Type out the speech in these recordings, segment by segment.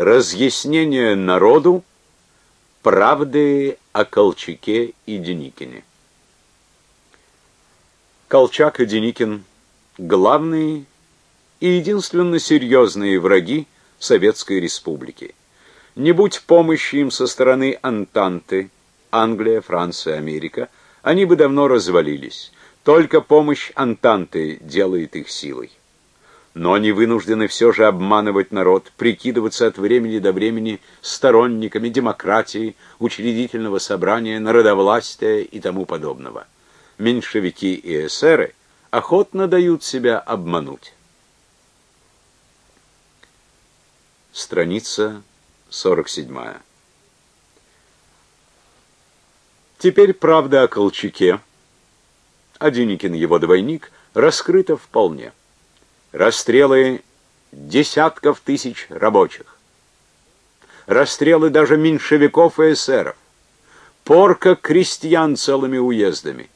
Разъяснение народу правды о Колчаке и Деникине. Колчак и Деникин – главные и единственно серьезные враги Советской Республики. Не будь помощи им со стороны Антанты, Англия, Франция, Америка, они бы давно развалились. Только помощь Антанты делает их силой. Но они вынуждены все же обманывать народ, прикидываться от времени до времени сторонниками демократии, учредительного собрания, народовластия и тому подобного. Меньшевики и эсеры охотно дают себя обмануть. Страница 47. Теперь правда о Колчаке, Деникин его двойник, раскрыта вполне. Расстрелы десятков тысяч рабочих. Расстрелы даже меньшевиков и эсеров. Порка крестьян целыми уездами.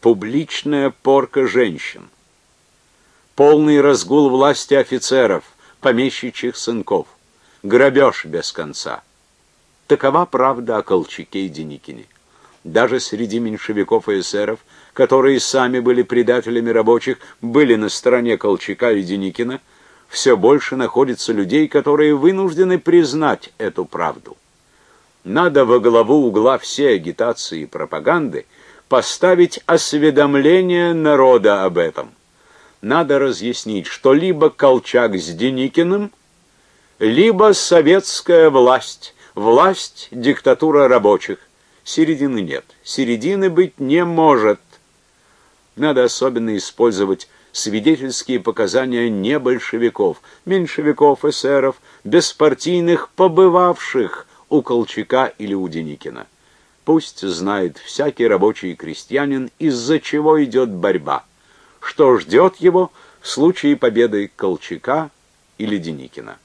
Публичная порка женщин. Полный разгул власти офицеров, помещичьих сынков грабеж без конца. Такова правда о Колчаке и Деникине. Даже среди меньшевиков и эсеров, которые сами были предателями рабочих, были на стороне Колчака и Деникина, все больше находится людей, которые вынуждены признать эту правду. Надо во главу угла всей агитации и пропаганды поставить осведомление народа об этом. Надо разъяснить, что либо Колчак с Деникиным – либо советская власть, власть диктатура рабочих. Середины нет. Середины быть не может. Надо особенно использовать свидетельские показания не большевиков, меньшевиков, эсеров, беспартийных, побывавших у Колчака или у Деникина. Пусть знает всякий рабочий и крестьянин, из-за чего идет борьба, что ждет его в случае победы Колчака или Деникина.